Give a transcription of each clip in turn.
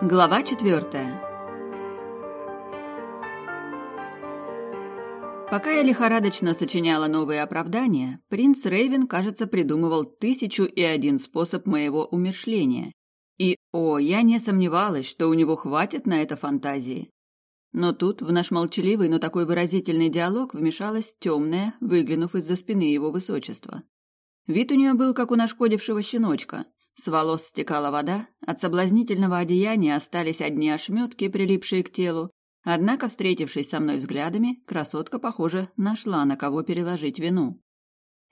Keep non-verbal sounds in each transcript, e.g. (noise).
Глава четвертая. Пока я лихорадочно сочиняла новые оправдания, принц Рейвен, кажется, придумывал тысячу и один способ моего умершления. И, о, я не сомневалась, что у него хватит на это фантазии. Но тут в наш молчаливый, но такой выразительный диалог вмешалась темная, выглянув из-за спины его высочества. Вид у нее был, как у нашкодившего щеночка, с волос стекала вода, от соблазнительного одеяния остались одни ошметки, прилипшие к телу. Однако, встретившись со мной взглядами, красотка, похоже, нашла, на кого переложить вину.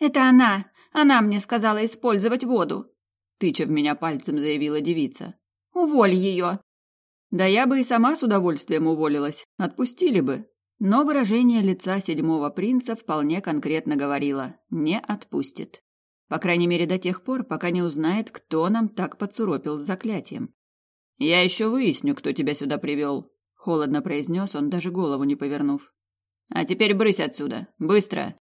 «Это она! Она мне сказала использовать воду!» Тыча в меня пальцем, заявила девица. «Уволь ее!» Да я бы и сама с удовольствием уволилась, отпустили бы. Но выражение лица седьмого принца вполне конкретно говорило «не отпустит». По крайней мере, до тех пор, пока не узнает, кто нам так подсуропил с заклятием. «Я еще выясню, кто тебя сюда привел», — холодно произнес он, даже голову не повернув. «А теперь брысь отсюда! Быстро!»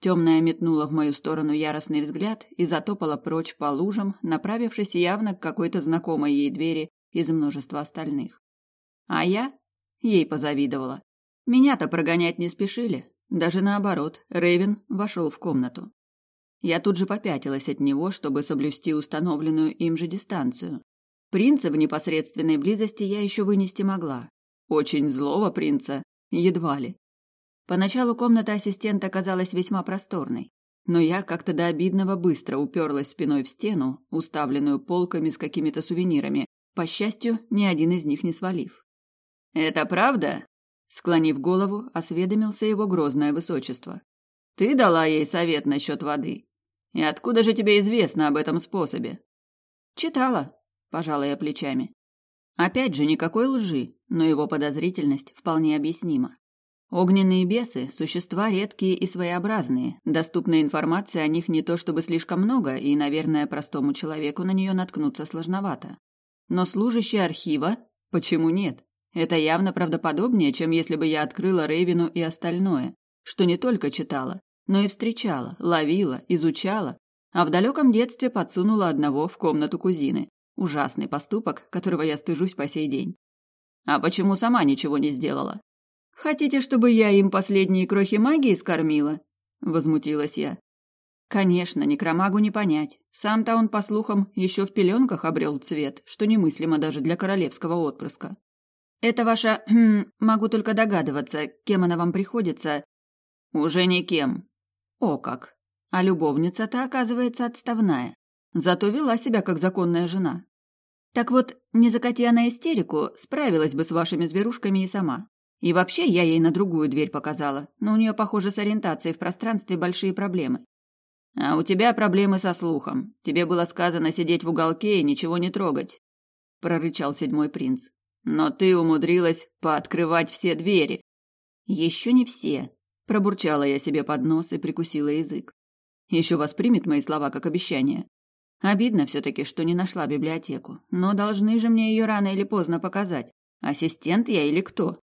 Темная метнула в мою сторону яростный взгляд и затопала прочь по лужам, направившись явно к какой-то знакомой ей двери из множества остальных. А я ей позавидовала. Меня-то прогонять не спешили. Даже наоборот, Рейвен вошел в комнату. Я тут же попятилась от него, чтобы соблюсти установленную им же дистанцию. Принца в непосредственной близости я еще вынести могла. Очень злого принца, едва ли. Поначалу комната ассистента казалась весьма просторной, но я как-то до обидного быстро уперлась спиной в стену, уставленную полками с какими-то сувенирами, по счастью, ни один из них не свалив. «Это правда?» Склонив голову, осведомился его грозное высочество. Ты дала ей совет насчет воды. И откуда же тебе известно об этом способе? Читала, пожала я плечами. Опять же, никакой лжи, но его подозрительность вполне объяснима. Огненные бесы – существа редкие и своеобразные, доступной информации о них не то чтобы слишком много, и, наверное, простому человеку на нее наткнуться сложновато. Но служащий архива – почему нет? Это явно правдоподобнее, чем если бы я открыла Рейвину и остальное, что не только читала, но и встречала, ловила, изучала, а в далеком детстве подсунула одного в комнату кузины. Ужасный поступок, которого я стыжусь по сей день. А почему сама ничего не сделала? Хотите, чтобы я им последние крохи магии скормила? Возмутилась я. Конечно, некромагу не понять. Сам-то он, по слухам, еще в пеленках обрел цвет, что немыслимо даже для королевского отпрыска. Это ваша... (clears throat) Могу только догадываться, кем она вам приходится. Уже никем, о как! А любовница-то, оказывается, отставная. Зато вела себя как законная жена. Так вот, не закати она истерику, справилась бы с вашими зверушками и сама. И вообще я ей на другую дверь показала, но у нее, похоже, с ориентацией в пространстве большие проблемы. А у тебя проблемы со слухом. Тебе было сказано сидеть в уголке и ничего не трогать, прорычал седьмой принц. Но ты умудрилась пооткрывать все двери. Еще не все, Пробурчала я себе под нос и прикусила язык. Еще воспримет мои слова как обещание. Обидно все-таки, что не нашла библиотеку, но должны же мне ее рано или поздно показать. Ассистент я или кто?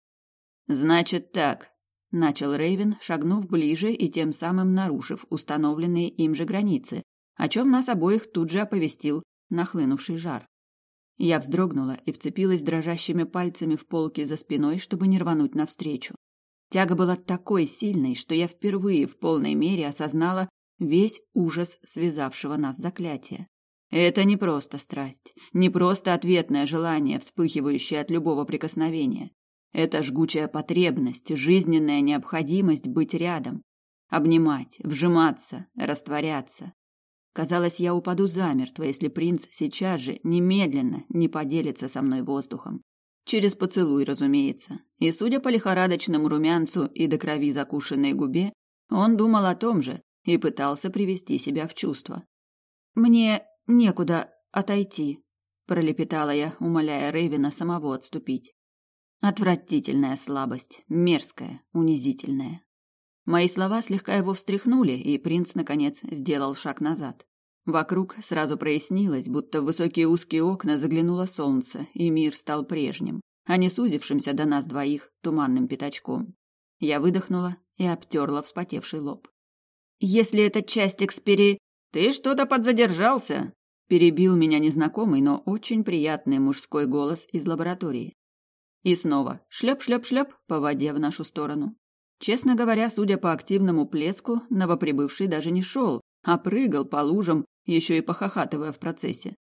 Значит так, начал Рейвен, шагнув ближе и тем самым нарушив установленные им же границы, о чем нас обоих тут же оповестил нахлынувший жар. Я вздрогнула и вцепилась дрожащими пальцами в полки за спиной, чтобы не рвануть навстречу. Тяга была такой сильной, что я впервые в полной мере осознала весь ужас связавшего нас заклятия. Это не просто страсть, не просто ответное желание, вспыхивающее от любого прикосновения. Это жгучая потребность, жизненная необходимость быть рядом, обнимать, вжиматься, растворяться. Казалось, я упаду замертво, если принц сейчас же немедленно не поделится со мной воздухом. Через поцелуй, разумеется. И, судя по лихорадочному румянцу и до крови закушенной губе, он думал о том же и пытался привести себя в чувство. «Мне некуда отойти», – пролепетала я, умоляя Рейвина самого отступить. Отвратительная слабость, мерзкая, унизительная. Мои слова слегка его встряхнули, и принц, наконец, сделал шаг назад. Вокруг сразу прояснилось, будто в высокие узкие окна заглянуло солнце, и мир стал прежним, а не сузившимся до нас двоих туманным пятачком. Я выдохнула и обтерла вспотевший лоб. «Если это часть экспери...» «Ты что-то подзадержался!» Перебил меня незнакомый, но очень приятный мужской голос из лаборатории. И снова шлеп-шлеп-шлеп по воде в нашу сторону. Честно говоря, судя по активному плеску, новоприбывший даже не шел, а прыгал по лужам, еще и похохатывая в процессе.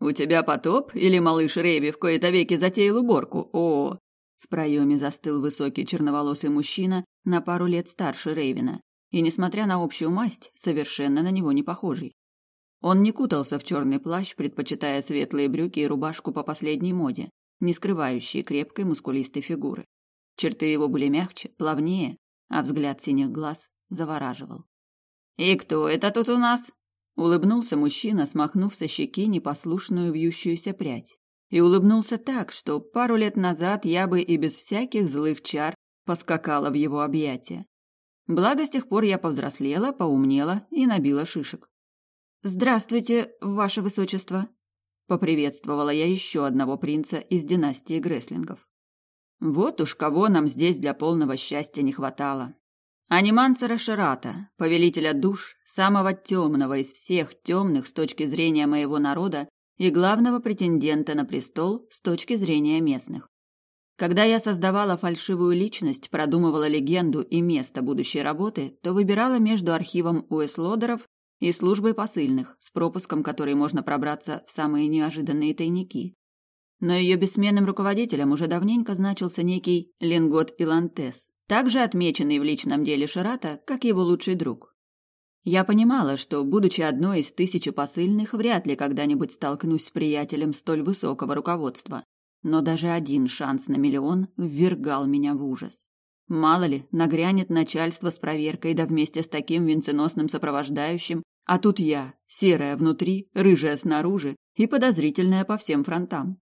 «У тебя потоп или малыш Рейви в кои-то веки затеял уборку? О!» В проеме застыл высокий черноволосый мужчина на пару лет старше Рейвина, и, несмотря на общую масть, совершенно на него не похожий. Он не кутался в черный плащ, предпочитая светлые брюки и рубашку по последней моде, не скрывающие крепкой мускулистой фигуры. Черты его были мягче, плавнее, а взгляд синих глаз завораживал. «И кто это тут у нас?» Улыбнулся мужчина, смахнув со щеки непослушную вьющуюся прядь. И улыбнулся так, что пару лет назад я бы и без всяких злых чар поскакала в его объятия. Благо, с тех пор я повзрослела, поумнела и набила шишек. «Здравствуйте, ваше высочество!» — поприветствовала я еще одного принца из династии Греслингов. Вот уж кого нам здесь для полного счастья не хватало. Анимансера Ширата, повелителя душ, самого темного из всех темных с точки зрения моего народа и главного претендента на престол с точки зрения местных. Когда я создавала фальшивую личность, продумывала легенду и место будущей работы, то выбирала между архивом Уэслодеров и службой посыльных, с пропуском которой можно пробраться в самые неожиданные тайники. Но ее бессменным руководителем уже давненько значился некий Ленгот Илантес, также отмеченный в личном деле Шарата как его лучший друг. Я понимала, что, будучи одной из тысячи посыльных, вряд ли когда-нибудь столкнусь с приятелем столь высокого руководства но даже один шанс на миллион ввергал меня в ужас. Мало ли, нагрянет начальство с проверкой, да вместе с таким венценосным сопровождающим, а тут я, серая внутри, рыжая снаружи и подозрительная по всем фронтам.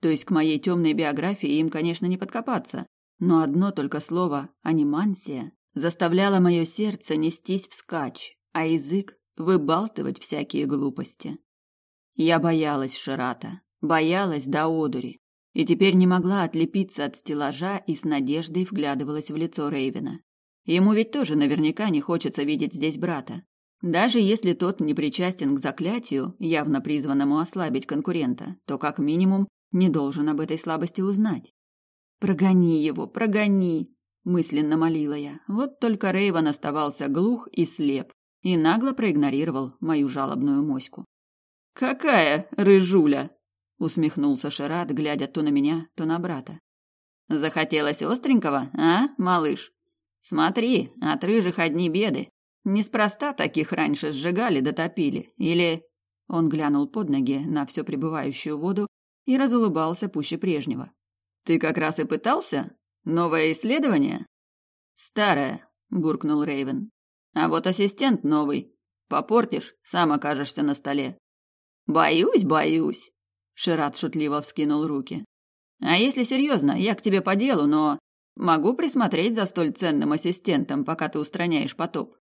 То есть к моей темной биографии им, конечно, не подкопаться, но одно только слово «анимансия» заставляло мое сердце нестись вскачь, а язык выбалтывать всякие глупости. Я боялась Ширата, боялась до одури, и теперь не могла отлепиться от стеллажа и с надеждой вглядывалась в лицо Рейвена. Ему ведь тоже наверняка не хочется видеть здесь брата. Даже если тот не причастен к заклятию, явно призванному ослабить конкурента, то как минимум не должен об этой слабости узнать. «Прогони его, прогони!» – мысленно молила я. Вот только Рейвен оставался глух и слеп и нагло проигнорировал мою жалобную моську. «Какая рыжуля!» усмехнулся Шарат, глядя то на меня, то на брата. Захотелось остренького, а, малыш? Смотри, от рыжих одни беды. Неспроста таких раньше сжигали да топили. Или он глянул под ноги на все пребывающую воду и разулыбался пуще прежнего. Ты как раз и пытался? Новое исследование? Старое, буркнул Рейвен. А вот ассистент новый. Попортишь, сам окажешься на столе. Боюсь, боюсь, Шират шутливо вскинул руки. А если серьезно, я к тебе по делу, но могу присмотреть за столь ценным ассистентом, пока ты устраняешь потоп.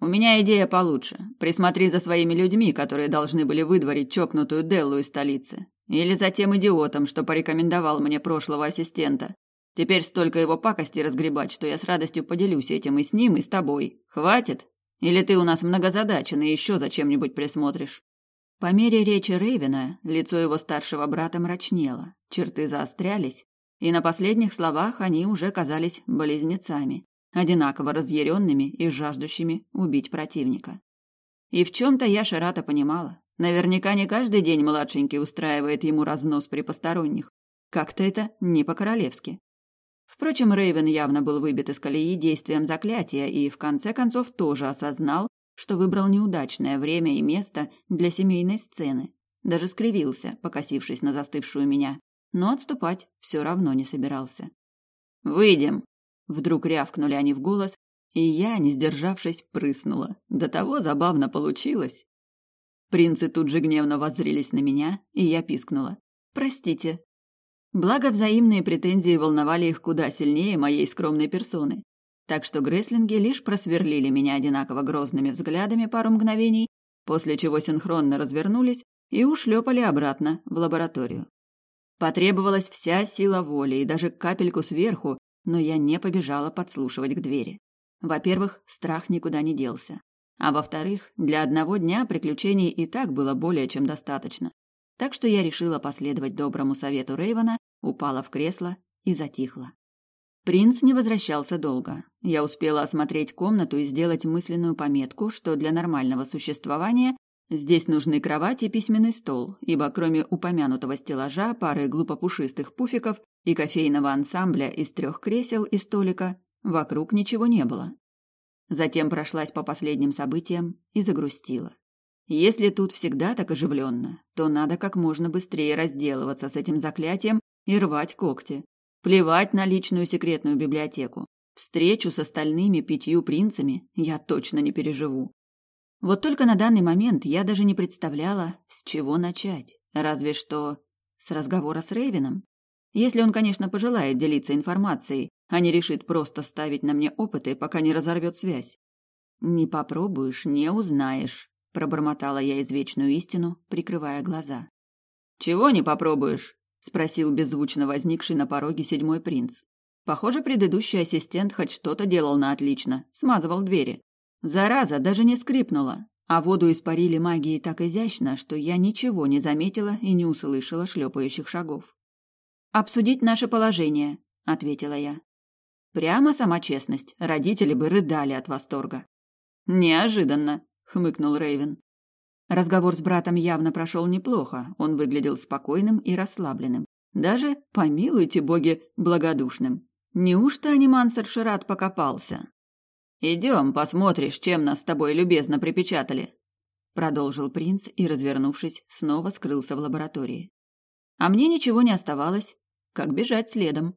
У меня идея получше. Присмотри за своими людьми, которые должны были выдворить чокнутую Деллу из столицы. Или за тем идиотом, что порекомендовал мне прошлого ассистента. Теперь столько его пакости разгребать, что я с радостью поделюсь этим и с ним, и с тобой. Хватит? Или ты у нас многозадачен и еще за чем-нибудь присмотришь? По мере речи Рейвена лицо его старшего брата мрачнело, черты заострялись, и на последних словах они уже казались близнецами, одинаково разъяренными и жаждущими убить противника. И в чем-то я Шарата понимала. Наверняка не каждый день младшенький устраивает ему разнос при посторонних. Как-то это не по-королевски. Впрочем, Рейвен явно был выбит из колеи действием заклятия и, в конце концов, тоже осознал, что выбрал неудачное время и место для семейной сцены. Даже скривился, покосившись на застывшую меня, но отступать все равно не собирался. «Выйдем!» Вдруг рявкнули они в голос, и я, не сдержавшись, прыснула. До того забавно получилось. Принцы тут же гневно воззрились на меня, и я пискнула. «Простите». Благо, взаимные претензии волновали их куда сильнее моей скромной персоны так что греслинги лишь просверлили меня одинаково грозными взглядами пару мгновений, после чего синхронно развернулись и ушлепали обратно в лабораторию. Потребовалась вся сила воли и даже капельку сверху, но я не побежала подслушивать к двери. Во-первых, страх никуда не делся. А во-вторых, для одного дня приключений и так было более чем достаточно. Так что я решила последовать доброму совету Рейвана, упала в кресло и затихла. Принц не возвращался долго. Я успела осмотреть комнату и сделать мысленную пометку, что для нормального существования здесь нужны кровать и письменный стол, ибо кроме упомянутого стеллажа, пары глупопушистых пуфиков и кофейного ансамбля из трех кресел и столика, вокруг ничего не было. Затем прошлась по последним событиям и загрустила. Если тут всегда так оживленно, то надо как можно быстрее разделываться с этим заклятием и рвать когти. Плевать на личную секретную библиотеку. Встречу с остальными пятью принцами я точно не переживу. Вот только на данный момент я даже не представляла, с чего начать. Разве что с разговора с Рейвином. Если он, конечно, пожелает делиться информацией, а не решит просто ставить на мне опыты, пока не разорвет связь. «Не попробуешь, не узнаешь», – пробормотала я извечную истину, прикрывая глаза. «Чего не попробуешь?» – спросил беззвучно возникший на пороге седьмой принц. Похоже, предыдущий ассистент хоть что-то делал на отлично, смазывал двери. Зараза даже не скрипнула, а воду испарили магией так изящно, что я ничего не заметила и не услышала шлепающих шагов. «Обсудить наше положение», — ответила я. Прямо сама честность. Родители бы рыдали от восторга. Неожиданно, хмыкнул Рейвен. Разговор с братом явно прошел неплохо. Он выглядел спокойным и расслабленным. Даже, помилуйте боги, благодушным. Неужто анимансер Шират покопался? Идем, посмотришь, чем нас с тобой любезно припечатали. Продолжил принц и, развернувшись, снова скрылся в лаборатории. А мне ничего не оставалось, как бежать следом.